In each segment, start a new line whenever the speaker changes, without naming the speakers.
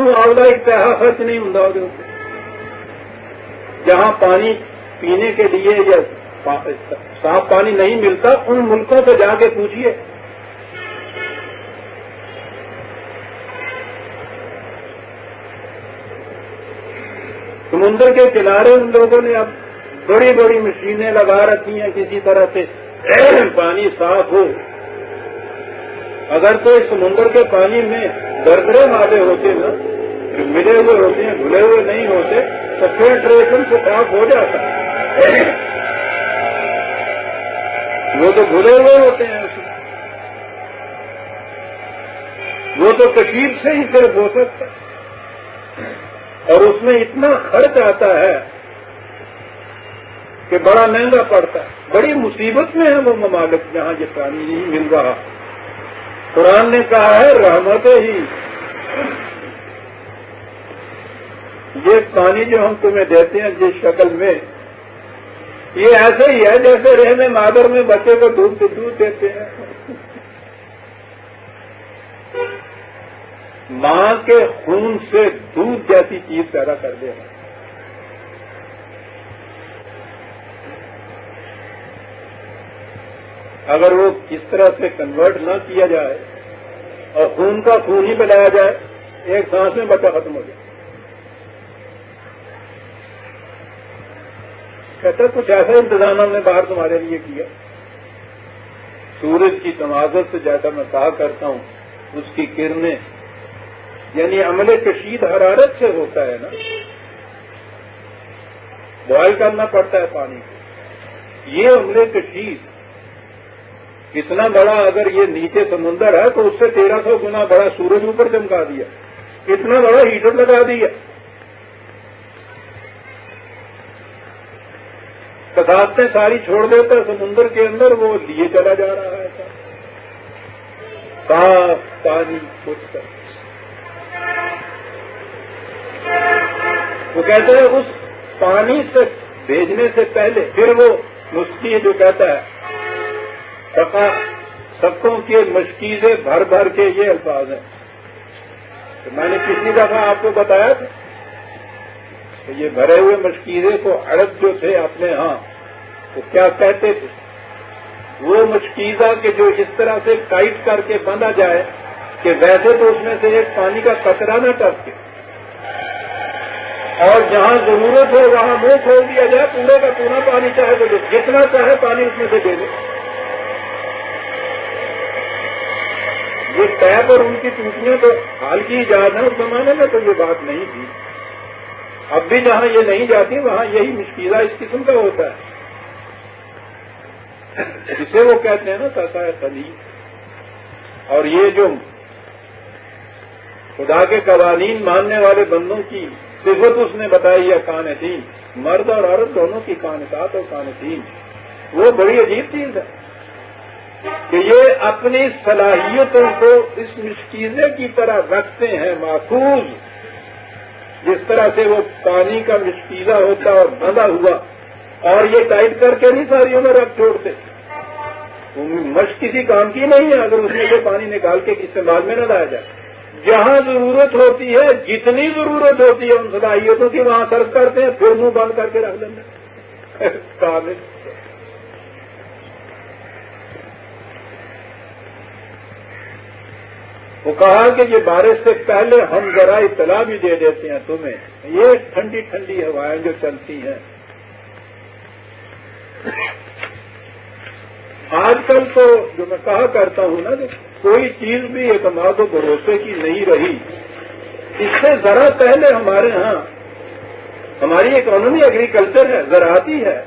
معاوضہ ایک پیسہ خرچ نہیں ہوں جہاں پانی پینے کے لیے یا صاف پانی نہیں ملتا، ان ملکوں سے جا کے پوچھیے سمندر کے کنارے ان لوگوں نے اب بڑی بڑی مشینیں لگا رکھی ہیں کسی طرح سے۔ پانی صاف ہو۔ اگر تو اس سمندر کے پانی میں درگرے مادے ہوتے نا جو ملے ہوئے ہوتے ہیں دھلے ہوئے نہیں ہوتے، تو فلٹریشن سے صاف ہو جاتا وہ تو دھلے ہوئے ہوتے ہیں۔ اس میں وہ تو کشیر سے ہی صرف ہو سکتا اور اس میں اتنا خرچ آتا ہے کہ بڑا مہنگا پڑتا ہے۔ بڑی مصیبت میں ہے وہ ممالک جہاں یہ پانی نہیں مل رہا۔ قرآن نے کہا ہے رحمت ہی۔ یہ پانی جو ہم تمہیں دیتے ہیں جس شکل میں، یہ ایسے ہی ہے جیسے رہنے مادر میں بچے کو دودھ دودھ دیتے ہیں۔ ماں کے خون سے دودھ جیسی چیز پیدا کر دے اگر وہ کس طرح سے کنورٹ نہ کیا جائے اور خون کا خون ہی بنایا جائے، ایک سانس میں بچہ ختم ہو جائے۔ کہتا کچھ ایسا انتظام ہم نے باہر تمہارے لیے کیا۔ سورج کی تمازت سے جیسا میں کہا کرتا ہوں، اس کی کرنیں یعنی عمل کشید حرارت سے ہوتا ہے نا۔ بوائل کرنا پڑتا ہے پانی کو۔ یہ عمل کشید اتنا بڑا اگر یہ نیچے سمندر ہے تو اس سے تیرہ سو گنا بڑا سورج اوپر چمکا دیا۔ اتنا بڑا ہیٹر لگا دیا۔ کساستیں ساری چھوڑ دیتا سمندر کے اندر وہ لیے چلا جا رہا ہے۔ صاف پانی کچھ کر۔ وہ کہتے ہیں، اس پانی سے بھیجنے سے پہلے پھر وہ نسخی جو کہتا ہے سکوں کے مشکیزیں بھر بھر کے یہ الفاظ ہیں۔ تو میں نے پچھلی دفعہ آپ کو بتایا تھا کہ یہ بھرے ہوئے مشکیزے کو اڑد جو تھے اپنے ہاں وہ کیا کہتے تھے؟ وہ مشکیزہ کے جو اس طرح سے ٹائٹ کر کے بندھا جائے کہ ویسے تو اس میں سے ایک پانی کا کچرا نہ ٹپکے اور جہاں ضرورت ہو وہاں منہ کھول دیا جائے پورے کا پورا پانی چاہے تو جتنا چاہے پانی اس میں سے دے دے۔ یہ ٹیپ اور ان کی ٹوٹیاں تو حال کی ایجاد ہے اس زمانے میں تو یہ بات نہیں تھی۔ اب بھی جہاں یہ نہیں جاتی، وہاں یہی مشکلہ اس قسم کا ہوتا ہے۔ جسے وہ کہتے ہیں نا سرکار خلی اور یہ جو خدا کے قوانین ماننے والے بندوں کی صفت اس نے بتائی ہے کانتین مرد اور عورت دونوں کی کانتات اور کانتین وہ بڑی عجیب چیز ہے۔ کہ یہ اپنی صلاحیتوں کو اس مشکیزے کی طرح رکھتے ہیں محفوظ۔ جس طرح سے وہ پانی کا مشکیزہ ہوتا اور بندھا ہوا، اور یہ ٹائٹ کر کے نہیں ساری میں رکھ چھوڑتے۔ مشق کسی کام کی نہیں ہے اگر اس میں سے پانی نکال کے استعمال میں نہ لایا جائے۔ جہاں ضرورت ہوتی ہے، جتنی ضرورت ہوتی ہے، ان صلاحیتوں کی وہاں سرف کرتے ہیں، پھر منہ بند کر کے رکھ لیں گے وہ کہا کہ یہ بارش سے پہلے ہم ذرا اطلاع بھی دے دیتے ہیں تمہیں۔ یہ ٹھنڈی ٹھنڈی ہوائیں جو چلتی ہیں۔ آج کل تو جو میں کہا کرتا ہوں نا کہ کوئی چیز بھی اعتماد و بھروسے کی نہیں رہی۔ اس سے ذرا پہلے ہمارے ہاں ہماری اکانومی ایگریکلچر ہے، زراعتی ہے۔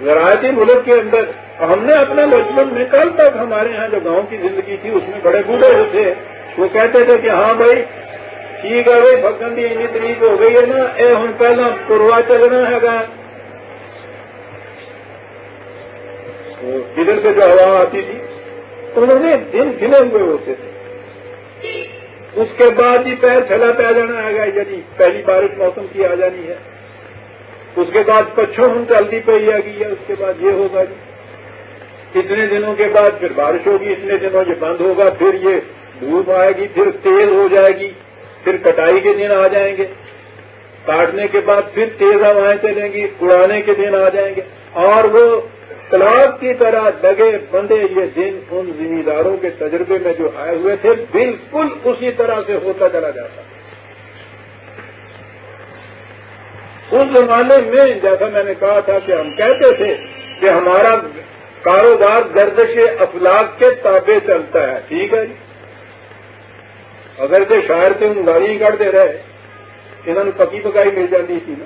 زراعتی ملک کے اندر ہم نے اپنے بچپن میں کل تک ہمارے ہاں جو گاؤں کی زندگی تھی، اس میں بڑے بوڑھے ہوتے وہ کہتے تھے کہ ہاں بھائی، ٹھیک ہے بھائی فکن اتنی تریق ہو گئی ہے نا۔ اے، ہم پہلا پوروا چلنا ہے گا۔ جدھر سے جو ہوا آتی تھی، انہوں نے دن گنے ہوئے ہوتے تھے۔ اس کے بعد ہی پیر پھیلا پہ آ جانا ہے گا۔ یعنی پہلی بارش موسم کی آ جانی ہے۔ اس کے بعد پچھو ہم چلتی پہ ہی آ گئی ہے۔ اس کے بعد یہ ہوگا جی۔ اتنے دنوں کے بعد پھر بارش ہوگی، اتنے دنوں یہ بند ہوگا، پھر یہ دھوپ آئے گی، پھر تیز ہو جائے گی، پھر کٹائی کے دن آ جائیں گے۔ کاٹنے کے بعد پھر تیز ہوائیں چلیں گی، اڑانے کے دن آ جائیں گے۔ اور وہ تلاب کی طرح لگے بندے یہ دن ان زمینداروں کے تجربے میں جو آئے ہوئے تھے، بالکل اسی طرح سے ہوتا چلا جاتا۔ اس زمانے میں جیسا میں نے کہا تھا کہ ہم کہتے تھے کہ ہمارا کاروبار گردش افلاق کے تابع چلتا ہے۔ ٹھیک ہے جی؟ اگر کہ شاعر سے ان گاڑی کرتے رہے، انہوں نے پکی پکائی مل جاتی تھی نا۔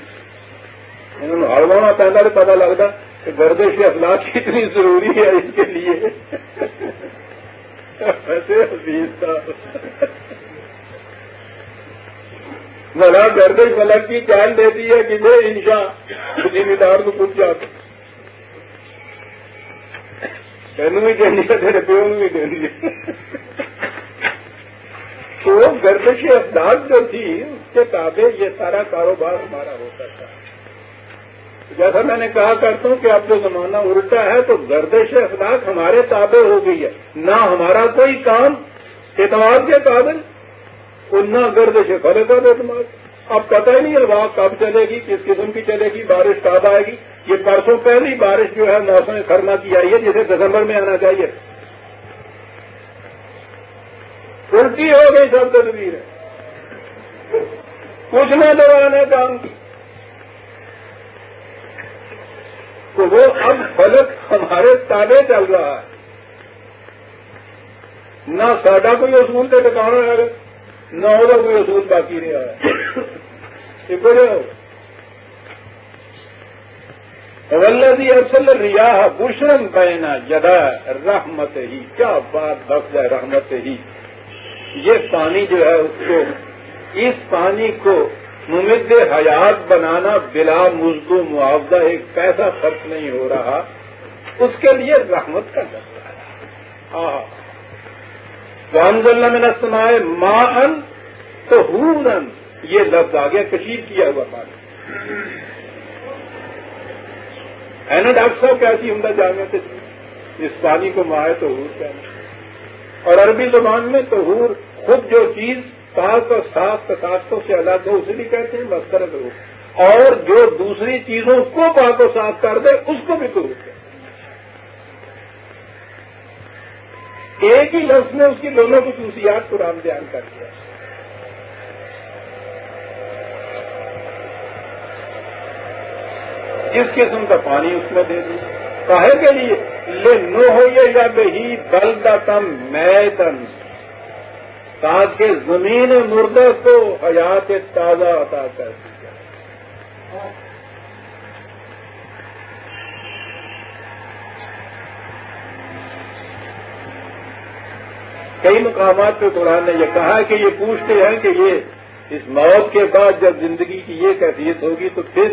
انہوں نے ہڑوانا پہلے پتا لگتا کہ گردش اخلاق کتنی ضروری ہے اس کے لیے۔ ملا گردش ملک کی چال دیتی ہے کہ میں انشا ذمہ دار کو پوچھ جاتا تینوں بھی دینی ہے، تیرے پیو بھی دینی ہے۔ تو گردش افداد جو تھی، اس کے تابع یہ سارا کاروبار ہمارا ہوتا تھا جیسا میں نے کہا کرتا ہوں کہ اب جو زمانہ الٹا ہے، تو گردش اخلاق ہمارے تابع ہو گئی ہے۔ نہ ہمارا کوئی کام اعتماد کے قابل، اور نہ گردش فلے کا اعتماد۔ اب پتہ ہی نہیں ہوا کب چلے گی، کس قسم کی چلے گی، بارش کب آئے گی۔ یہ پرسوں پہلی بارش جو ہے موسم خرما کی آئی ہے، جسے دسمبر میں آنا چاہیے۔ الٹی ہو گئی سب تدبیر۔ ہے کچھ نہ دوانے کام کی۔ تو وہ اب فلک ہمارے تابے چل رہا ہے۔ نہ ساڈا کوئی اصول کے ٹکانا ہے، نہ ہوگا کوئی اصول باقی نہیں آیا ولدی اصل ریاح بشرم کہنا جدا رحمت ہی کیا بات بخش ہے رحمت ہی یہ پانی جو ہے، اس کو، اس پانی کو ممد حیات بنانا بلا مزدو معاوضہ، ایک پیسہ خرچ نہیں ہو رہا۔ اس کے لیے رحمت کا لفظ ہے۔ ہاں میں نسمائے ماں ان تو ہوں یہ لفظ آ گیا کشید کیا ہوا پانی ہے نا ڈاکٹر صاحب کیسی عمدہ جامع سے اس پانی کو ماہ تو ہور کہنا اور عربی زبان میں تو ہور خود جو چیز پاک اور صاف ثقافتوں سے الگ ہو اسے بھی کہتے ہیں مسکرت ہو اور جو دوسری چیزوں کو پاک و صاف کر دے، اس کو بھی کرو ایک ہی لفظ میں اس کی دونوں خصوصیات قرآن بیان کر دیا۔ جس قسم کا پانی اس میں دے دی کہے کے لیے لے نو ہو یا بہی بل تم میں تن تاکہ زمین مردے کو حیات تازہ عطا کر دی کئی مقامات پہ قرآن نے یہ کہا کہ یہ پوچھتے ہیں کہ یہ اس موت کے بعد جب زندگی کی یہ کیفیت ہوگی تو پھر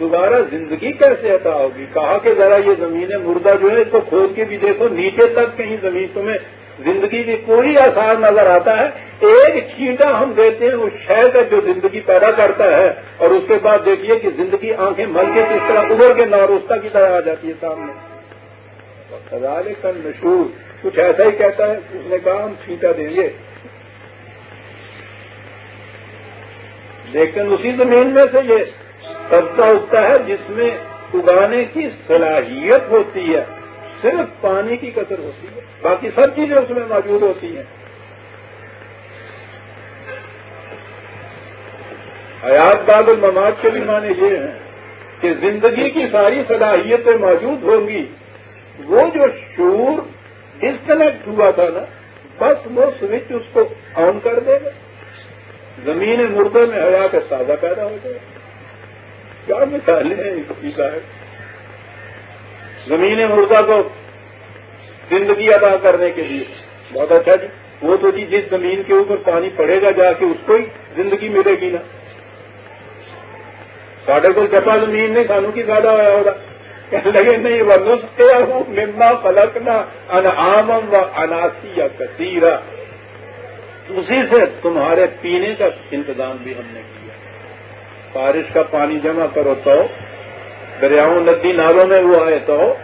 دوبارہ زندگی کیسے عطا ہوگی؟ کہا کہ ذرا یہ زمین مردہ جو ہے اس کو کھود کے بھی دیکھو، نیچے تک کہیں زمین تمہیں زندگی کی کوئی آسار نظر آتا ہے۔ ایک چھینٹا ہم دیتے ہیں اس شہر کا جو زندگی پیدا کرتا ہے۔ اور اس کے بعد دیکھیے کہ زندگی آنکھیں مل کے کس طرح ابھر کے ناروستہ کی طرح آ جاتی ہے سامنے۔ سزال کن مشہور کچھ ایسا ہی کہتا ہے، اس نے کہا ہم چھینٹا دیں گے۔ لیکن اسی زمین میں سے یہ سبزہ اگتا ہے جس میں اگانے کی صلاحیت ہوتی ہے، صرف پانی کی قطر ہوتی ہے، باقی سب چیزیں اس میں موجود ہوتی ہیں۔ حیات باد المماد کے بھی معنی یہ ہیں کہ زندگی کی ساری صلاحیتیں موجود ہوں گی۔ وہ جو شور ڈسکنیکٹ ہوا تھا نا، بس وہ سوئچ اس کو آن کر دے گا۔ زمین مردے میں حیات تازہ پیدا ہو جائے گا۔ کیا مثالیں ہیں اس کی صاحب؟ زمین مردہ کو زندگی ادا کرنے کے لیے۔ بہت اچھا جی۔ وہ تو جی جس زمین کے اوپر پانی پڑے گا جا کے اس کو ہی زندگی ملے گی نا۔ ساڑھے کو چپا زمین نہیں سانو کی زیادہ ہوا ہوگا؟ کہنے لگے، نہیں وہ نسخے ہوں مما فلک انعام و اناسی یا کثیرا۔ اسی سے تمہارے پینے کا انتظام بھی ہم نے کیا۔ بارش کا پانی جمع کرو تو، دریاؤں، ندی، نالوں میں وہ آئے تو،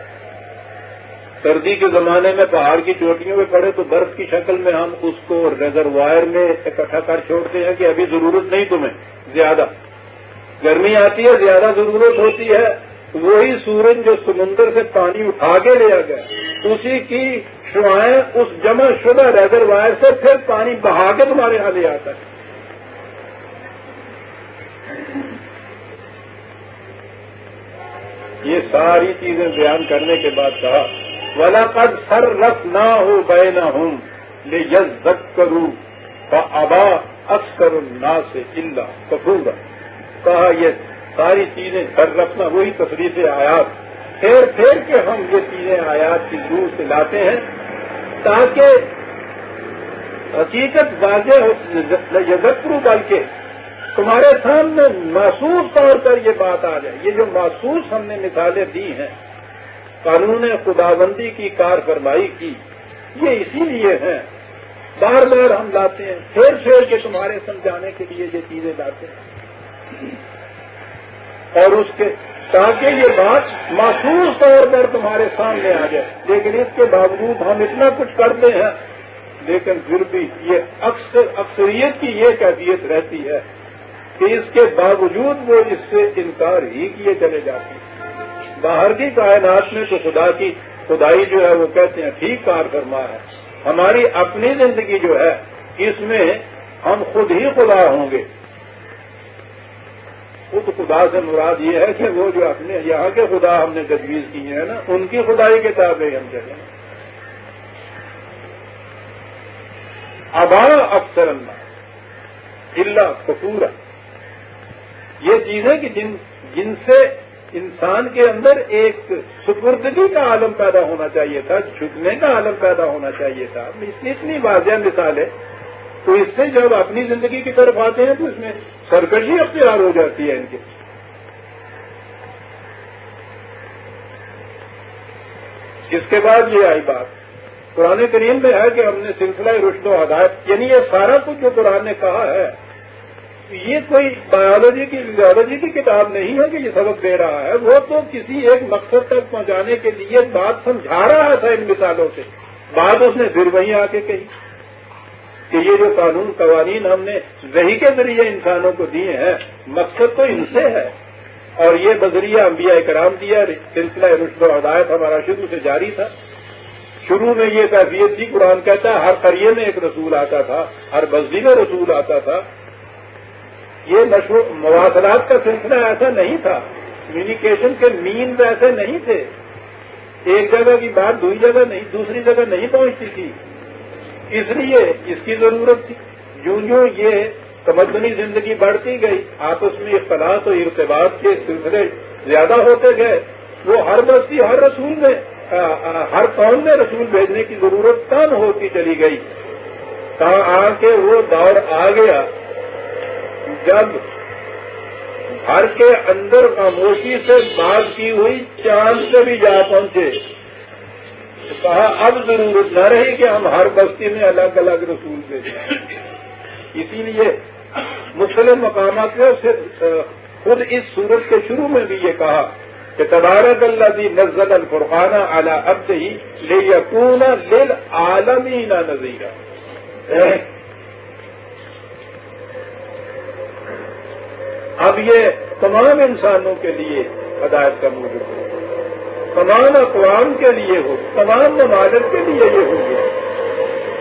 سردی کے زمانے میں پہاڑ کی چوٹیوں پہ پڑے تو برف کی شکل میں ہم اس کو ریزروائر میں اکٹھا کر چھوڑتے ہیں کہ ابھی ضرورت نہیں تمہیں، زیادہ۔ گرمی آتی ہے، زیادہ ضرورت ہوتی ہے۔ وہی سورج جو سمندر سے پانی اٹھا کے لیا گیا، اسی کی شوائیں اس جمع شدہ ریزروائر سے پھر پانی بہا کے تمہارے یہاں لے آتا ہے۔ یہ ساری چیزیں بیان کرنے کے بعد کہا ولا قد سر رس نہ ہو بے نہ ہوں لے یز کروں ابا اکثر نا سے چلا کپور کہا، یہ ساری چیزیں سر رکھنا وہی تصریف آیات۔ پھیر پھیر کے ہم یہ چیزیں آیات کی دور سے لاتے ہیں تاکہ حقیقت واضح ہو یزکرو بلکہ تمہارے سامنے محسوس طور پر یہ بات آ جائے، یہ جو محسوس ہم نے مثالیں دی ہیں، قانون خداوندی کی کار فرمائی کی، یہ اسی لیے ہیں۔ بار بار ہم لاتے ہیں، پھر پھر کے تمہارے سمجھانے کے لیے یہ چیزیں لاتے ہیں۔ اور اس کے تاکہ یہ بات محسوس طور پر تمہارے سامنے آ جائے۔ لیکن اس کے باوجود ہم اتنا کچھ کرتے ہیں، لیکن پھر بھی یہ اکثر اکثریت کی یہ کیفیت رہتی ہے۔ کہ اس کے باوجود وہ اس سے انکار ہی کیے چلے جاتے ہیں۔ باہر کی کائنات میں تو خدا کی خدائی جو ہے وہ کہتے ہیں، ٹھیک کار فرما ہے۔ ہماری اپنی زندگی جو ہے، اس میں ہم خود ہی خدا ہوں گے۔ خود خدا سے مراد یہ ہے کہ وہ جو اپنے یہاں کے خدا ہم نے تجویز کی ہیں نا، ان کی خدائی کے تابع ہم چلیں ابا اکثر اللہ اللہ کپورا یہ چیزیں کہ جن جن سے انسان کے اندر ایک سپردگی کا عالم پیدا ہونا چاہیے تھا، جھکنے کا عالم پیدا ہونا چاہیے تھا۔ اتنی واضح مثال ہے۔ تو اس سے جب اپنی زندگی کی طرف آتے ہیں تو اس میں سرکشی اختیار ہو جاتی ہے ان کے۔ اس کے بعد یہ آئی بات۔ قرآن کریم میں ہے کہ ہم نے سلسلہ رشد و ہدایت یعنی یہ سارا کچھ جو قرآن نے کہا ہے یہ کوئی بایولوجی کی زیولوجی کی کتاب نہیں ہے کہ یہ سبق دے رہا ہے۔ وہ تو کسی ایک مقصد تک پہنچانے کے لیے بات سمجھا رہا تھا ان مثالوں سے۔ بات اس نے پھر وہیں آ کے کہی کہ یہ جو قانون، قوانین ہم نے وہی کے ذریعے انسانوں کو دیے ہیں، مقصد تو ان سے ہے۔ اور یہ بذریعہ انبیاء کرام دیا، سلسلہ رشد و ہدایت ہمارا شروع سے جاری تھا۔ شروع میں یہ کیفیت تھی، قرآن کہتا ہے، ہر قریے میں ایک رسول آتا تھا، ہر بزدی میں رسول آتا تھا۔ یہ مواصلات کا سلسلہ ایسا نہیں تھا۔ کمیونیکیشن کے مینز ایسے نہیں تھے۔ ایک جگہ کی بات دوسری جگہ نہیں، دوسری جگہ نہیں پہنچتی تھی۔ اس لیے اس کی ضرورت تھی۔ جو جو یہ تمدنی زندگی بڑھتی گئی۔ آپس میں اختلاط و ارتباط کے سلسلے زیادہ ہوتے گئے۔ وہ ہر بستی ہر رسول میں ہر قوم میں رسول بھیجنے کی ضرورت کم ہوتی چلی گئی۔ آ کے وہ دور آ گیا۔ جب گھر کے اندر خاموشی سے بات کی ہوئی چاند سے بھی جا پہنچے، تو کہا، اب ضرورت نہ رہی کہ ہم ہر بستی میں الگ الگ رسول بھیجیں۔ اسی لیے مختلف مقامات میں خود اس صورت کے شروع میں بھی یہ کہا کہ تبارک اللہ دی نزل الفرقانہ اعلی اب سے ہی لے یقون لل عالمی نہ نظیرہ یہ تمام انسانوں کے لیے ہدایت کا موجود ہو تمام اقوام کے لیے ہو، تمام ممالک کے لیے یہ ہو گیا۔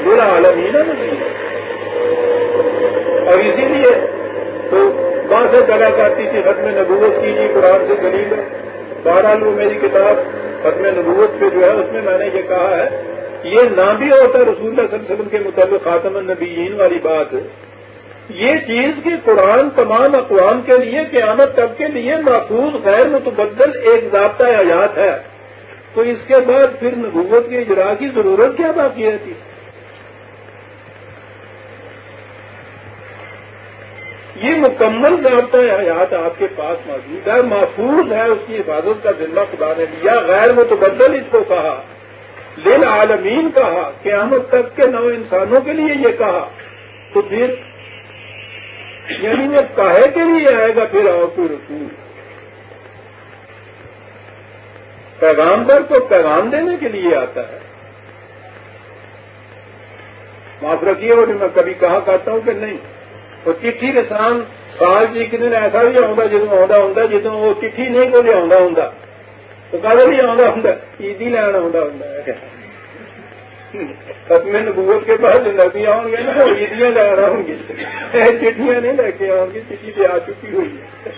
میرا عالم ہی نہ نہیں اور اسی لیے تو وہاں سے چلا کرتی تھی، ختم نبوت کی جی قرآن سے غریب ہے۔ بہرحال وہ میری کتاب ختم نبوت پہ جو ہے، اس میں میں نے یہ کہا ہے یہ نہ بھی ہوتا رسول اللہ صلی اللہ علیہ وسلم کے مطابق خاتم النبیین والی بات یہ چیز کہ قرآن تمام اقوام کے لیے قیامت تک کے لیے محفوظ، غیر متبدل ایک ضابطہ حیات ہے۔ تو اس کے بعد پھر نبوت کے اجرا کی ضرورت کیا باقی ہے تھی یہ مکمل ضابطہ حیات آپ کے پاس موجود ہے، محفوظ ہے، اس کی حفاظت کا ذمہ خدا نے لیا، غیر متبدل اس کو کہا لل عالمین کہا، قیامت تک کے نو انسانوں کے لیے یہ کہا۔ تو پھر یعنی وہ کہے کے لیے آئے گا؟ پھر آؤ کوئی رسول۔ پیغامبر کو پیغام دینے کے لیے آتا ہے۔ معاف رکھیے وہ میں کبھی کہا کرتا ہوں کہ نہیں۔ وہ چٹھی کے سام سال جی کے دن ایسا بھی آؤں جدو آتا ہوں جدو وہ چٹھی نہیں کو لیا ہوں تو کدے بھی آتا ہوں عیدی لینا ہوں ختم نبوت کے بعد نبی آؤ گے نا عیدیاں لینا ہوں گی۔ چٹھیاں نہیں لے کے آؤں گی چٹھی بھی آ چکی ہوئی ہے۔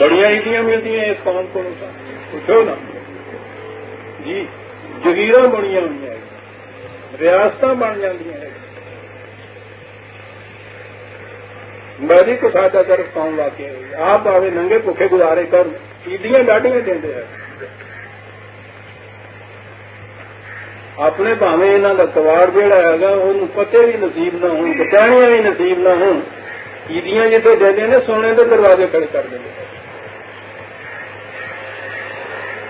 بڑی عیدیاں ملتی ہیں اس قوم کو۔ پوچھو نا۔ جی جگیر بڑی ہوئی ریاست بن جی میں کو ساڈا کر قوم واقع آپ آئے ننگے بھوکے گزارے کر عیدیاں ڈاڈیاں دیں اپنے پاوے یہاں کا کباڑ جہا ہے وہ پتے بھی نصیب نہ ہوں بچایا بھی نصیب نہ ہوں۔ عیدیاں جتنے دے سونے کے دروازے کھڑے کر دیں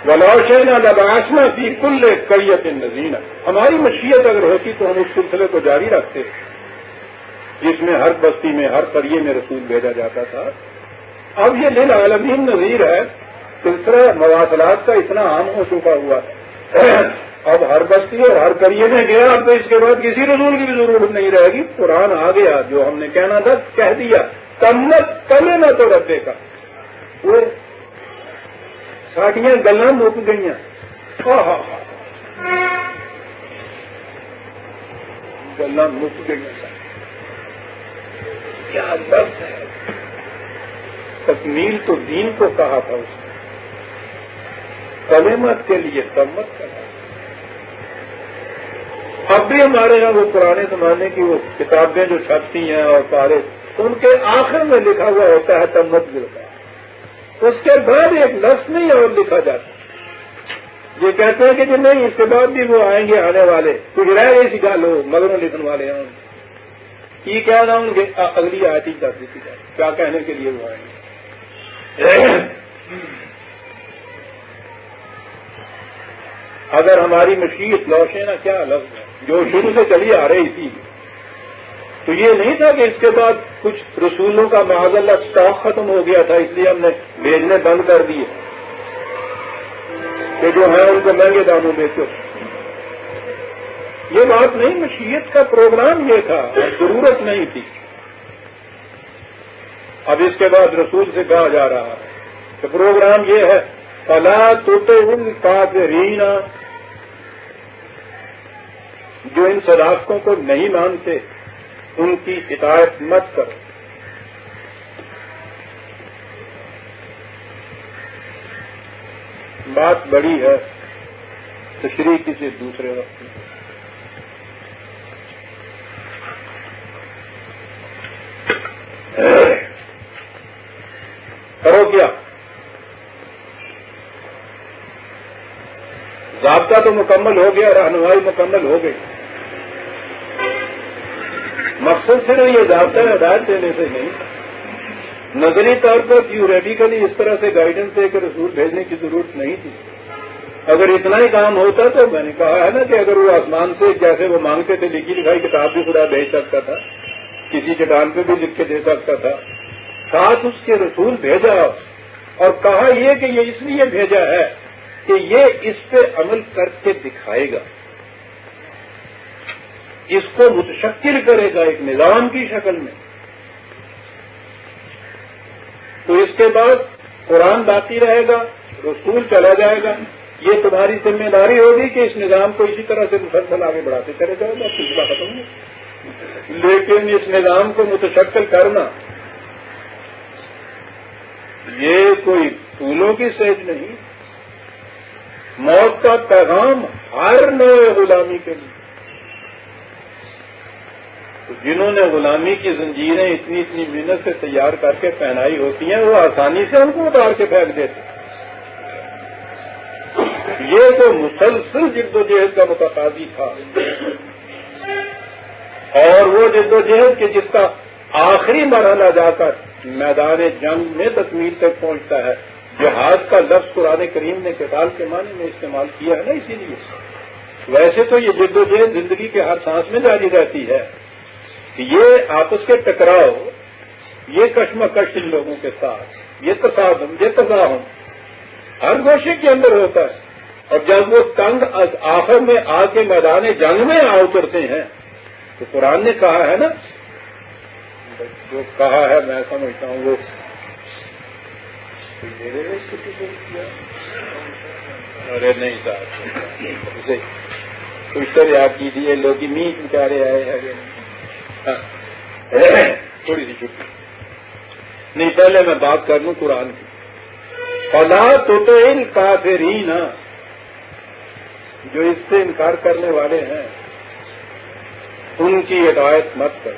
لباسنا فی کل کریت نظین ہماری مشیت اگر ہوتی تو ہم اس سلسلے کو جاری رکھتے۔ جس میں ہر بستی میں، ہر قریے میں رسول بھیجا جاتا تھا۔ اب یہ دن عالمین نظیر ہے۔ سلسلہ مواصلات کا اتنا عام ہو چکا ہوا۔ ہے اب ہر بستی اور ہر کریے میں گیا، اب تو اس کے بعد کسی رسول کی بھی ضرورت نہیں رہے گی۔ قرآن آ گیا، جو ہم نے کہنا تھا، کہہ دیا۔ کمت کلے نہ تو رکھے کا۔ وہ ساڈیاں گلا مک گئی گلا مک گئی کیا لفظ ہے؟ تکمیل تو دین کو کہا تھا اس نے۔ کلمت کے لیے کمت کرا۔ اب بھی ہمارے یہاں وہ پرانے زمانے کی وہ کتابیں جو چھپتی ہیں اور سارے، ان کے آخر میں لکھا ہوا ہوتا ہے تمت ملتا ہے اس کے بعد ایک لفظ نہیں اور لکھا جاتا۔ یہ کہتے ہیں کہ جو نہیں، اس کے بعد بھی وہ آئیں گے آنے والے۔ کچھ رہ گئے سکھا لو مگر لکھنے والے۔ ہیں یہ کیا نہ ہوں گے اگلی آتی کر دیتی جائے کیا کہنے کے لیے وہ آئیں گے اگر ہماری مشیت لوشینا کیا لفظ ہے؟ جو شروع سے چلی آ رہی تھی۔ تو یہ نہیں تھا کہ اس کے بعد کچھ رسولوں کا معذ اللہ اسٹاک ختم ہو گیا تھا، اس لیے ہم نے بھیجنے بند کر دیے۔ کہ جو ہے ان کو مہنگے داموں بیچو یہ بات نہیں مشیت کا پروگرام یہ تھا ضرورت نہیں تھی۔ اب اس کے بعد رسول سے کہا جا رہا ہے کہ پروگرام یہ ہے، فلا توتے ان رینا جو ان صداقتوں کو نہیں مانتے، ان کی ہدایت مت کرو۔ بات بڑی ہے، تشریح کسی دوسرے وقت۔ میں کرو کیا؟ ضابطہ تو مکمل ہو گیا، رہنمائی مکمل ہو گئی۔ مقصد صرف یہ ضابطہ ہدایت دینے سے نہیں، نظری طور پر تھیوریٹیکلی اس طرح سے گائیڈنس دے کر رسول بھیجنے کی ضرورت نہیں تھی۔ اگر اتنا ہی کام ہوتا تو میں نے کہا ہے نا کہ اگر وہ آسمان سے جیسے وہ مانگتے تھے، لکھی لکھائی کتاب بھی خدا بھیج سکتا تھا۔ کسی چٹان پہ بھی لکھ کے دے سکتا تھا۔ ساتھ اس کے رسول بھیجا اور کہا یہ کہ یہ اس لیے بھیجا ہے کہ یہ اس پہ عمل کر کے دکھائے گا۔ اس کو متشکل کرے گا ایک نظام کی شکل میں۔ تو اس کے بعد قرآن باقی رہے گا، رسول چلا جائے گا۔ یہ تمہاری ذمہ داری ہوگی کہ اس نظام کو اسی طرح سے مسلسل آگے بڑھاتے چلے جاؤ گا سلسلہ ختم ہو لیکن اس نظام کو متشکل کرنا یہ کوئی پھولوں کی سیج نہیں، موت کا پیغام ہر نئے غلامی کے لیے۔ جنہوں نے غلامی کی زنجیریں اتنی اتنی محنت سے تیار کر کے پہنائی ہوتی ہیں، وہ آسانی سے ان کو اتار کے پھینک دیتے یہ تو مسلسل جد و جہد کا متقاضی تھا۔ اور وہ جد و جہد کے جس کا آخری مرحلہ جا کر میدان جنگ میں تکمیل تک پہنچتا ہے جہاز کا لفظ قرآن کریم نے کتاب کے معنی میں استعمال کیا ہے نا اسی لیے۔ ویسے تو یہ جد و جہد زندگی کے ہر سانس میں جاری رہتی ہے۔ یہ آپس کے ٹکراؤ، یہ کشمکش ان لوگوں کے ساتھ، یہ تصادم یہ تضاہم ہر گوشے کے اندر ہوتا ہے۔ اور جب وہ تنگ آخر میں آ کے میدان جنگ میں آ اترتے ہیں تو قرآن نے کہا ہے نا، جو کہا ہے میں سمجھتا ہوں وہ۔ ارے نہیں صاحب کچھ تو یاد کیجیے، لوگ میٹ بچارے آئے ہیں۔ ہاں۔ تھوڑی سی چھٹی۔ نہیں، پہلے میں بات کر لوں قرآن کی۔ فلا تو کافرین جو اس سے انکار کرنے والے ہیں۔ ان کی ہدایت مت کر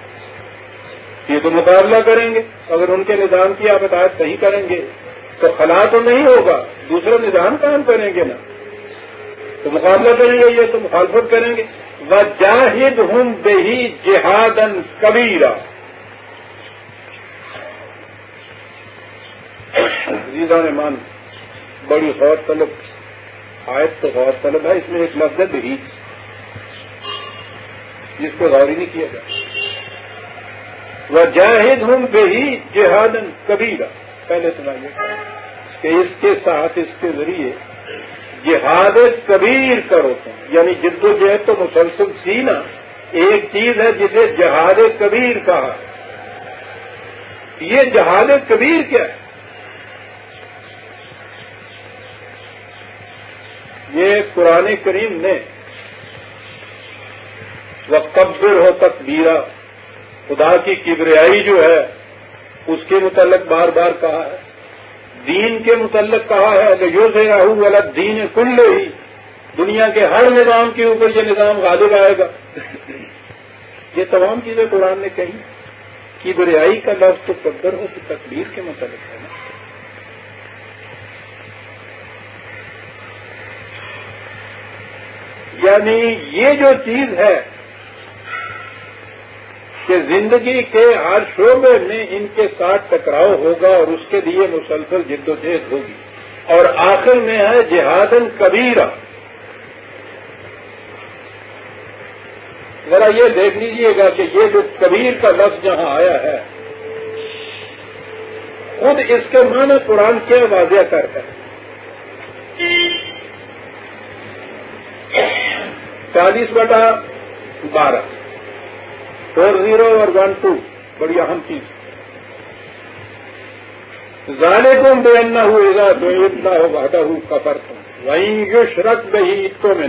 یہ تو مقابلہ کریں گے۔ اگر ان کے نظام کی آپ ہدایت نہیں کریں گے، تو خلا تو نہیں ہوگا، دوسرا نظام کام کریں گے نا۔ تو مقابلہ کریں گے، یہ تو مخالفت کریں گے۔ وہ جاہد ہوں بہی جہادن کبیرا مان بڑی غور طلب، آیت تو غور طلب ہے۔ اس میں ایک لفظ بھی جس کو غور ہی نہیں کیا جائے۔ وہ جاہد ہوں بے ہی جہاد کبیرا پہلے سنائیے۔ کہ اس کے ساتھ اس کے ذریعے جہاد کبیر کرو تم۔ یعنی جد و جہد تو مسلسل سی نا ایک چیز ہے جسے جہاد کبیر کہا۔ یہ جہاد کبیر کیا ہے؟ یہ قرآن کریم نے وقبر ہو تقبیرہ خدا کی کبریائی جو ہے، اس کے متعلق بار بار کہا ہے۔ دین کے متعلق کہا ہے کہ یو سے راہو والا دین کل ہی دنیا کے ہر نظام کے اوپر یہ نظام غالب آئے گا۔ یہ تمام چیزیں قرآن نے کہی۔ کبریائی کا لفظ تو قدر ہو، تو تقبیر کے متعلق ہے نا۔ یعنی یہ جو چیز ہے کہ زندگی کے ہر شعبے میں ان کے ساتھ ٹکراؤ ہوگا اور اس کے لیے مسلسل جد و جہد ہوگی۔ اور آخر میں ہے جہادن کبیرہ۔ ذرا یہ دیکھ لیجیے گا کہ یہ جو کبیر کا لفظ جہاں آیا ہے، خود اس کے معنی قرآن کیا واضح کرتا ہے؟ چالیس بٹا بارہ۔ فور زیرو اور ون ٹو بڑی اہم چیز زانے کو بے انا ہوئے تو اتنا ہو وحدہ ہوں کفر وہیں جو شرک بہی تو میں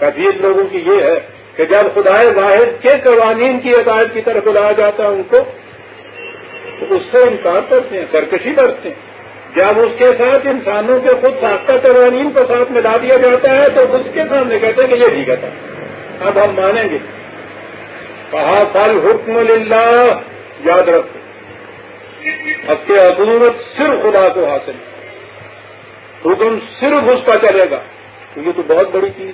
کثیر لوگوں کی یہ ہے کہ جب خدائے واحد کے قوانین کی ہدایت کی طرف بلایا جاتا ہے ان کو، تو اس سے انکار کرتے ہیں، سرکشی کرتے ہیں۔ جب اس کے ساتھ انسانوں کے خود ساختہ قوانین کو ساتھ ملا دیا جاتا ہے، تو اس کے سامنے کہتے ہیں کہ یہ ٹھیک ہے اب ہم مانیں گے۔ کہا پھل حکم للہ. یاد رکھو، اب کے حکومت صرف خدا کو حاصل حکم صرف اس کا چلے گا تو یہ تو بہت بڑی چیز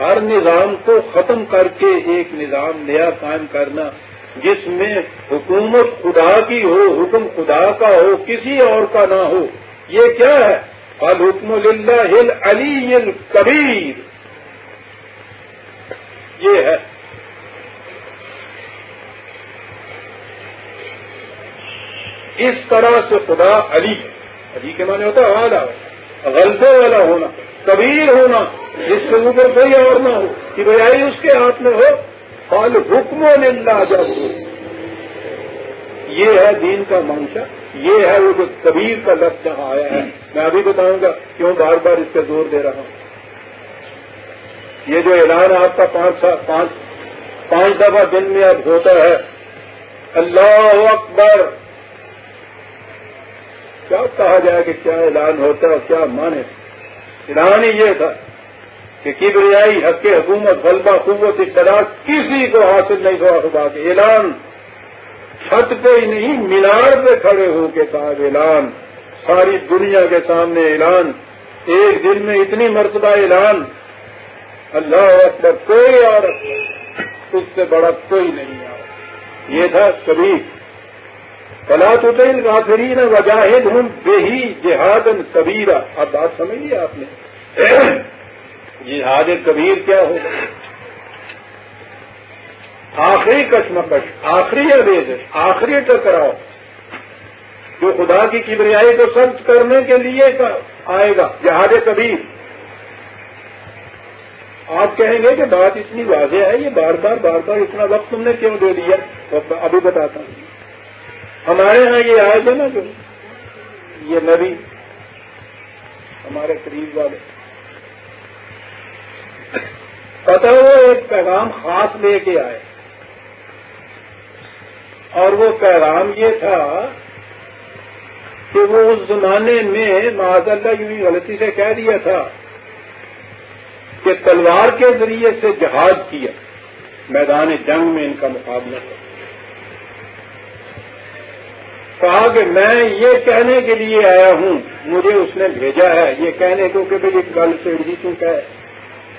ہر نظام کو ختم کر کے ایک نظام نیا قائم کرنا، جس میں حکومت خدا کی ہو، حکم خدا کا ہو، کسی اور کا نہ ہو، یہ کیا ہے؟ الحکم اللہ ہل علی کبیر یہ ہے۔ اس طرح سے خدا علی علی کے معنی ہوتا ہے آدھا غلطے والا ہونا، کبیر ہونا، جس کے اوپر کوئی اور نہ ہو، کہ بھائی اس کے ہاتھ میں ہو۔ فال حکم للہ جب یہ ہے دین کا منشا، یہ ہے وہ جو کبیر کا لفظ جہاں آیا ہے۔ میں ابھی بتاؤں گا کیوں بار بار اس پہ زور دے رہا ہوں۔ یہ جو اعلان آپ کا پانچ پانچ پانچ دفعہ دن میں اب ہوتا ہے۔ اللہ اکبر! کیا کہا جائے کہ کیا اعلان ہوتا ہے کیا مانے؟ اعلان ہی یہ تھا کہ کبریائی حق حکومت، غلبہ، قوت اقتدار کسی کو حاصل نہیں ہوا، خدا کے اعلان۔ چھت پہ ہی نہیں، مینار پہ کھڑے ہو کے صاحب اعلان۔ ساری دنیا کے سامنے اعلان۔ ایک دن میں اتنی مرتبہ اعلان۔ اللہ اکبر، کوئی اور اس سے بڑا کوئی نہیں۔ آ یہ تھا کبھی کلا تو کافرین وجاہد ہوں بے ہی جہاد کبیرہ۔ اب بات سمجھ لی آپ نے؟ جہاد کبیر کیا ہوگا آخری کشمکش آخری ابیز آخری ٹکراؤ۔ جو خدا کی کبریائی کو سرچ کرنے کے لیے آئے گا جہاز کبیر۔ آپ کہیں گے کہ بات اتنی واضح ہے، یہ بار بار بار بار اتنا وقت تم نے کیوں دے دیا؟ ابھی بتاتا ہوں۔ ہمارے ہاں یہ آئے تھے نا جو یہ نبی ہمارے قریب والے۔ پتہ وہ ایک پیغام خاص لے کے آئے۔ اور وہ پیغام یہ تھا کہ وہ اس زمانے میں معذ اللہ کی غلطی سے کہہ دیا تھا کہ تلوار کے ذریعے سے جہاز کیا، میدان جنگ میں ان کا مقابلہ کیا۔ کہا کہ میں یہ کہنے کے لیے آیا ہوں، مجھے اس نے بھیجا ہے۔ یہ کہنے کو کہ بھائی گل پیڑھی چونکہ ہے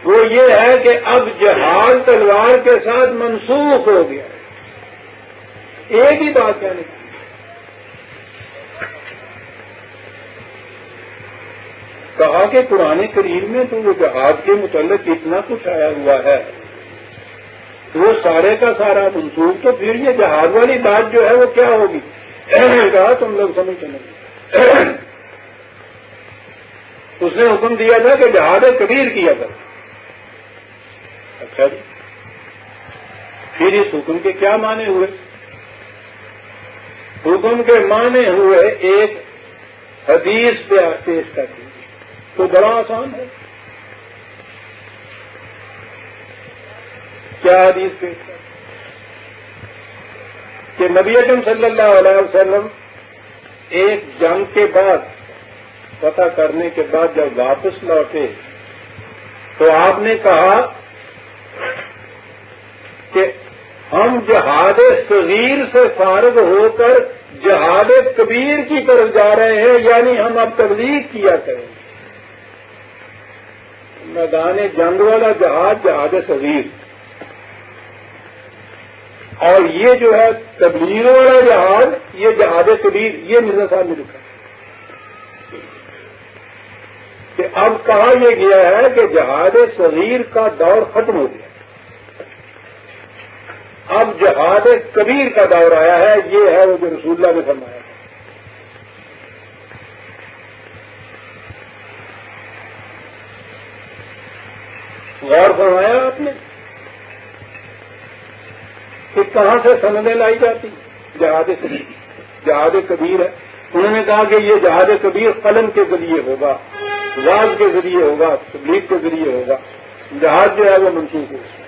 وہ یہ ہے کہ اب جہاز تلوار کے ساتھ منسوخ ہو گیا۔ ایک ہی بات کہنے کی۔ کہا کہ پرانے کریم میں تو وہ جہاز کے متعلق اتنا کچھ آیا ہوا ہے۔ وہ سارے کا سارا منسوخ، تو پھر یہ جہاز والی بات جو ہے وہ کیا ہوگی؟ کہا تم لوگ سمجھ چلے۔ اس نے حکم دیا تھا کہ جہاز کبیر کیا تھا اچھا جی۔ پھر اس حکم کے کیا معنی ہوئے؟ حکم کے معنی ہوئے ایک حدیث پہ پیش کر دی تو بڑا آسان ہے۔ کیا حدیث پیش کر کہ نبی اعظم صلی اللہ علیہ وسلم ایک جنگ کے بعد، پتہ کرنے کے بعد جب واپس لوٹے، تو آپ نے کہا کہ ہم جہاد صغیر سے فارغ ہو کر جہاد کبیر کی طرف جا رہے ہیں یعنی ہم اب تبلیغ کیا کریں میدان جنگ والا جہاز جہاد صغیر۔ اور یہ جو ہے تبلیغ والا جہاز، یہ جہاز کبیر یہ مرزا صاحب نے لکھا۔ کہ اب کہا یہ گیا ہے کہ جہاد صغیر کا دور ختم ہو گیا۔ اب جہاد کبیر کا دور آیا ہے، یہ ہے وہ جو رسول اللہ نے فرمایا۔ غور فرمایا آپ نے؟ کہاں سے سندیں لائی جاتی؟ جہاد جہاد کبیر ہے۔ انہوں نے کہا کہ یہ جہاد کبیر قلم کے ذریعے ہوگا واز کے ذریعے ہوگا، تبلیغ کے ذریعے ہوگا۔ جہاز جو ہے وہ منسوخ ہوگا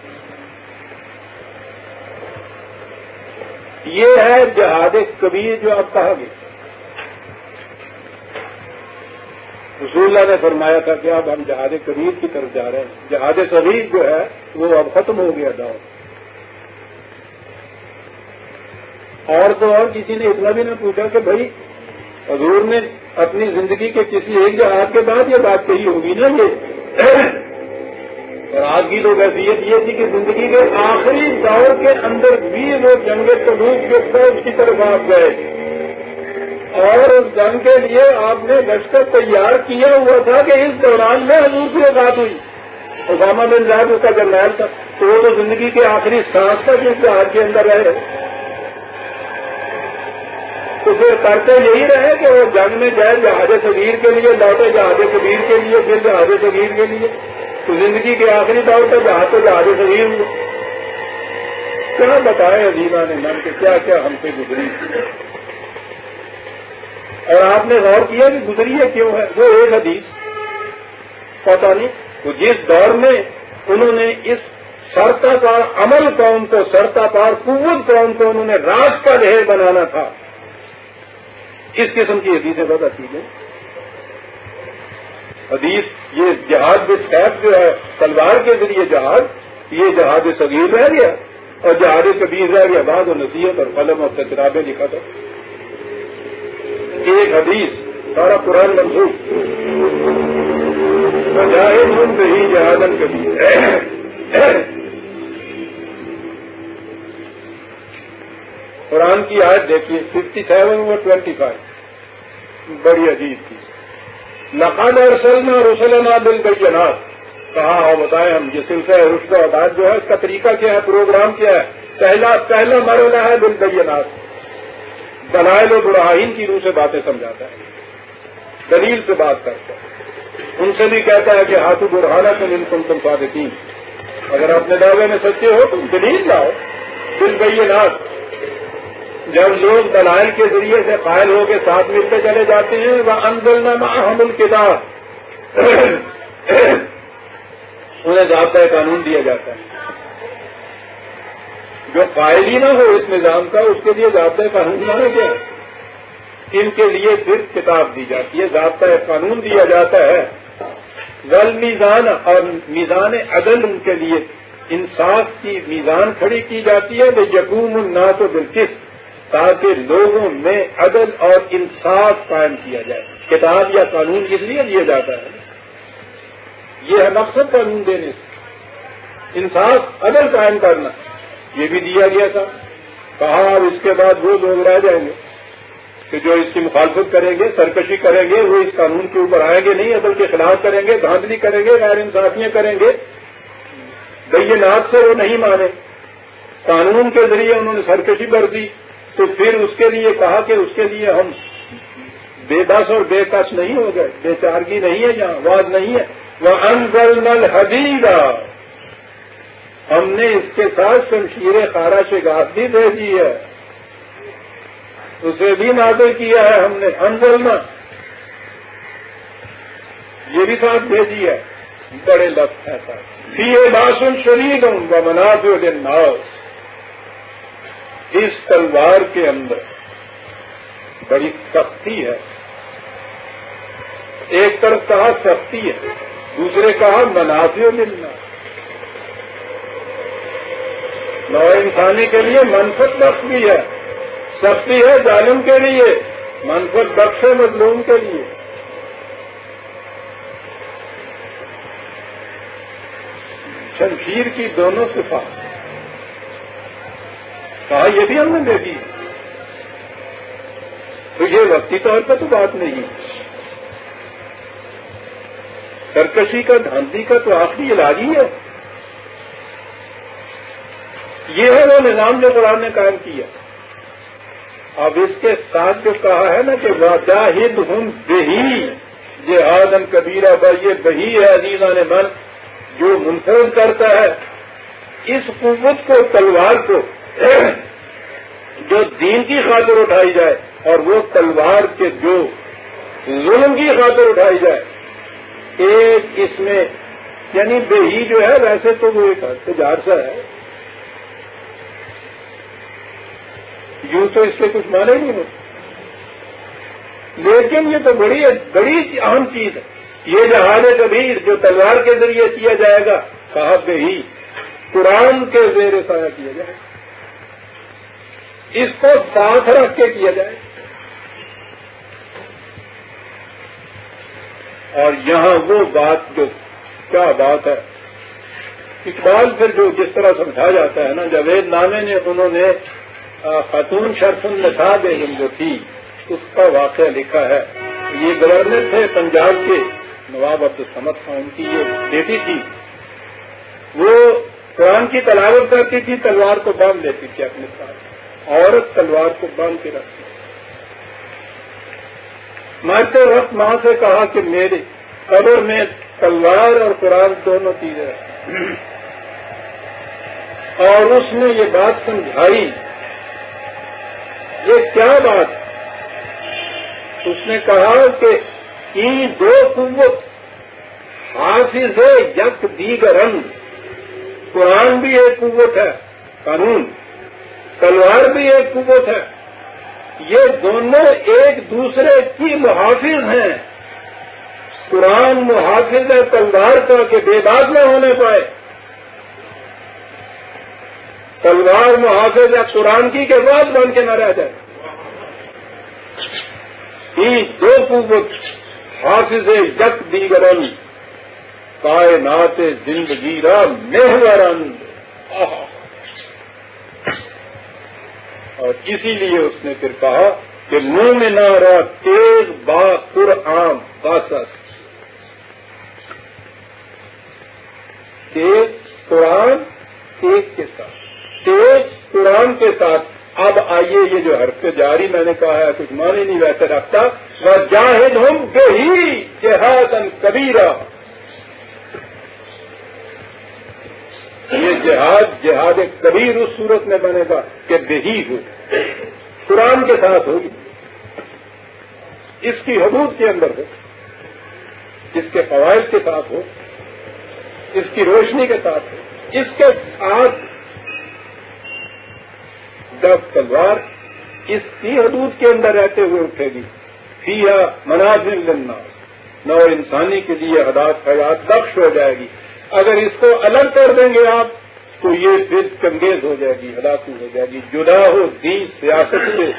یہ ہے جہاد کبیر جو اب کہا گیا رسول اللہ نے فرمایا تھا کہ اب ہم جہاد کبیر کی طرف جا رہے ہیں۔ جہاد کبیر جو ہے وہ اب ختم ہو گیا دور۔ اور تو اور کسی نے اتنا بھی نہ پوچھا کہ بھائی، حضور نے اپنی زندگی کے کسی ایک جہاز کے بعد یہ بات کہی ہوگی نا یہ اور آج کی تو حیثیت یہ تھی کہ زندگی کے آخری دور کے اندر بھی وہ جنگ تبوک کے فوج کی طرف آپ گئے۔ اور اس جنگ کے لیے آپ نے لشکر تیار کیا ہوا تھا کہ اس دوران میں حضور سے بات ہوئی۔ اسامہ بن زاد اس کا جرنیل تھا۔ تو وہ تو زندگی کے آخری سانس تک اس جہاز کے اندر رہے۔ تو پھر کرتے یہی رہے کہ وہ جنگ میں جائے جہاز صغیر کے لیے، لوٹے جہاز کبیر کے لیے، پھر جہاز صغیر کے لیے۔ تو زندگی کے آخری طور پر جہاں تو جہاز صغیر ہوئے کیا بتائے عظیمہ نے من کہ کیا کیا ہم سے گزری۔ اور آپ نے غور کیا کہ گزری ہے کیوں ہے؟ وہ ایک حدیث۔ پتا نہیں۔ تو جس دور میں انہوں نے اس سرتا پار عمل قوم کو سرتا پار قوت قوم کو انہوں نے راج کا ڈھیر بنانا تھا۔ اس قسم کی حدیثیں بہت اچھی ہیں۔ حدیث یہ جہاز سیب جو ہے، تلوار کے ذریعے جہاز یہ جہاز صغیر رہ گیا اور جہاز کبیر رہ گیا بعد و نصیحت اور قلم اور تجرابیں لکھا تھا۔ ایک حدیث، سارا قرآن منسوخ من ہی جہازن کبیر۔ قرآن کی آیت دیکھیے ففٹی سیون اور ٹوینٹی فائیو بڑی عجیب تھی۔ نقاد ارسلنا رسلنا دل گئی کہا ہو بتائیں ہم، یہ سلسلہ رشتہ آباد جو ہے، اس کا طریقہ کیا ہے؟ پروگرام کیا ہے؟ پہلا پہلا مرحلہ ہے دل بینات دلائل و براہین کی روح سے باتیں سمجھاتا ہے۔ دلیل سے بات کرتا ہے۔ ان سے بھی کہتا ہے کہ، ہاتھوں برہانہ سے ان تم تم پاتے اگر اپنے دعوے میں سچے ہو تو دلیل لاؤ۔ دل بینات جب لوگ دلائل کے ذریعے سے قائل ہو کے ساتھ ملتے چلے جاتے ہیں وہ اندر نام الکتاب انہیں ضابطۂ قانون دیا جاتا ہے۔ جو قائل ہی نہ ہو اس نظام کا، اس کے لیے ضابطۂ قانون نہ ہو گیا ان کے لیے پھر کتاب دی جاتی ہے ضابطۂ قانون دیا جاتا ہے۔ غل میزان اور میزان عدل ان کے لیے، انصاف کی میزان کھڑی کی جاتی ہے۔ وہ یقوم الناس و بالکش تاکہ لوگوں میں عدل اور انصاف قائم کیا جائے۔ کتاب یا قانون اس لیے دیا جاتا ہے؟ یہ ہے مقصد قانون دینے سے۔ انصاف، عدل قائم کرنا۔ یہ بھی دیا گیا تھا۔ کہا اور اس کے بعد وہ لوگ رہ جائیں گے کہ جو اس کی مخالفت کریں گے، سرکشی کریں گے، وہ اس قانون کے اوپر آئیں گے، نہیں، عدل کے خلاف کریں گے، دھاندلی کریں گے، غیر انصافیاں کریں گے۔ بینات سے وہ نہیں مانے۔ قانون کے ذریعے انہوں نے سرکشی بھر دی۔ تو پھر اس کے لیے کہا کہ اس کے لیے ہم بے بس اور بے کش نہیں ہو گئے۔ بے چارگی نہیں ہے یہاں آواز نہیں ہے۔ وہ انزل نل حدیدہ ہم نے اس کے ساتھ شمشیر خارا شگاف بھی دے دی ہے۔ اسے بھی نازر کیا ہے۔ ہم نے انزلنا۔ یہ بھی ساتھ بھیجی ہے۔ بڑے لفظ ہے ساتھ۔ سی باسن شریف ہوں وہ منافع ناؤ اس تلوار کے اندر بڑی سختی ہے۔ ایک طرف کہا سختی ہے، دوسرے کہا منافع ملنا۔ نو انسانی کے لیے منفت بخش بھی ہے۔ سختی ہے ظالم کے لیے منفت بخش ہے مظلوم کے لیے۔ شمشیر کی دونوں صفات۔ کہا، یہ بھی ہم نے دیکھی تو یہ وقتی طور پر تو بات نہیں۔ سرکشی کا، دھاندی کا تو آخری علاج ہی ہے۔ یہ ہے، وہ نظام جو قرآن نے قائم کیا۔ اب اس کے ساتھ جو کہا ہے نا کہ واجاہد ہوں بہی یہ آدم کبیرہ بھائی یہ بہی ہے عزیزہ نے من، جو منفرد کرتا ہے، اس قوت کو، تلوار کو جو دین کی خاطر اٹھائی جائے اور وہ تلوار کے جو ظلم کی خاطر اٹھائی جائے، ایک اس میں یعنی بے ہی جو ہے، ویسے تو وہ ایک تجار سا ہے۔ یوں تو اس کے کچھ مانے نہیں ہوتے لیکن یہ تو بڑی بڑی اہم چیز ہے۔ یہ جہاز کبیر جو تلوار کے ذریعے کیا جائے گا، کہا بے ہی قرآن کے زیر سایہ کیا جائے۔ گا اس کو ساتھ رکھ کے کیا جائے۔ اور یہاں وہ بات جو کیا بات ہے۔ اقبال پھر جو جس طرح سمجھا جاتا ہے نا جاوید نامے نے، انہوں نے خاتون شرف النسا بیگم جو تھی اس کا واقعہ لکھا ہے۔ یہ گورنر تھے پنجاب کے، نواب عبد السمد خان کی یہ بیٹی تھی۔ وہ قرآن کی تلاوت کرتی تھی، تلوار کو باندھ لیتی تھی اپنے ساتھ۔ عورت تلوار کو باندھ کے رکھتی مرتے وقت ماں سے کہا کہ میرے قبر میں تلوار اور قرآن دونوں چیزیں رکھتی اور اس نے یہ بات سمجھائی۔ یہ کیا بات؟ اس نے کہا کہ ان دو قوت، حافظ یک دیگر رنگ قرآن بھی ایک قوت ہے، قانون۔ تلوار بھی ایک قوت ہے۔ یہ دونوں ایک دوسرے کی محافظ ہیں۔ قرآن محافظ ہے، تلوار کا کہ بے بات نہ ہونے پائے۔ تلوار محافظ ہے، قرآن کی کے بعد بن کے نہ رہ جائے۔ دو قوت، حافظ یک دیگرن کائنات زندگی را محورن اور اسی لیے اس نے پھر کہا کہ منہ میں نہ رہا تیز با قرآن باسس تیز قرآن تیز کے ساتھ۔ تیز قرآن کے ساتھ۔ اب آئیے یہ جو حرف جاری میں نے کہا ہے، کچھ معنی نہیں ویسے رکھتا وہ جاہد ہوں کہ ہی جہاد کبیرا یہ جہاد جہاد کبیر اس صورت میں بنے گا کہ بہی ہو۔ قرآن کے ساتھ ہوگی اس کی حدود کے اندر ہو۔ اس کے فوائد کے ساتھ ہو۔ اس کی روشنی کے ساتھ ہو۔ اس کے ساتھ دس تلوار اس کی حدود کے اندر رہتے ہوئے اٹھے گی۔ فیا مناظر لنا نو انسانی کے لیے ہدایت حیات بخش ہو جائے گی۔ اگر اس کو الگ کر دیں گے آپ، تو یہ پھر چنگیز ہو جائے گی ہلاکی ہو جائے گی جدا ہو دی سیاست سے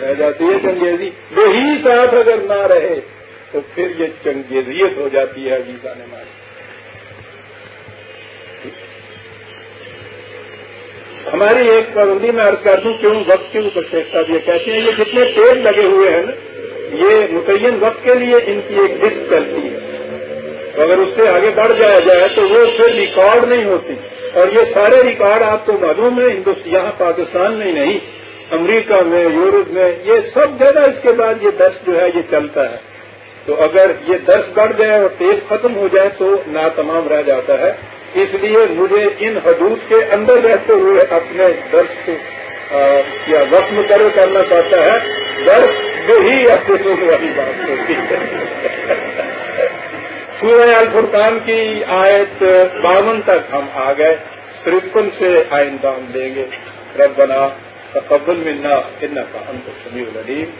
رہ جاتی ہے چنگیزی وہی ساتھ اگر نہ رہے، تو پھر یہ چنگیزیت ہو جاتی ہے عزیزہ جانے ماری ہماری ایک پابندی میں عرض کر دوں، کیوں وقت کے اوپر فیصلہ کہتے ہیں، یہ جتنے پیڑ لگے ہوئے ہیں نا، یہ متعین وقت کے لیے ان کی ایک لسٹ چلتی ہے۔ اگر اس سے آگے بڑھ جایا جائے تو وہ پھر ریکارڈ نہیں ہوتی۔ اور یہ سارے ریکارڈ آپ کو معلوم ہے یہاں پاکستان میں نہیں، امریکہ میں، یورپ میں، یہ سب جگہ اس کے بعد یہ درس جو ہے یہ چلتا ہے۔ تو اگر یہ درس بڑھ جائے اور تیز ختم ہو جائے تو نا تمام رہ جاتا ہے۔ اس لیے مجھے ان حدود کے اندر رہتے ہوئے اپنے درد کو یا وقت مقرر کرنا پڑتا ہے۔ درد وہی اپنے والی بات ہوتی ہے۔ سورہ الفرقان کی آیت باون تک ہم آ گئے۔ ترپن سے آئندہ ہم دیں گے۔ رب بنا تقبل ملنا ان کا ہم کو سمیع العلیم۔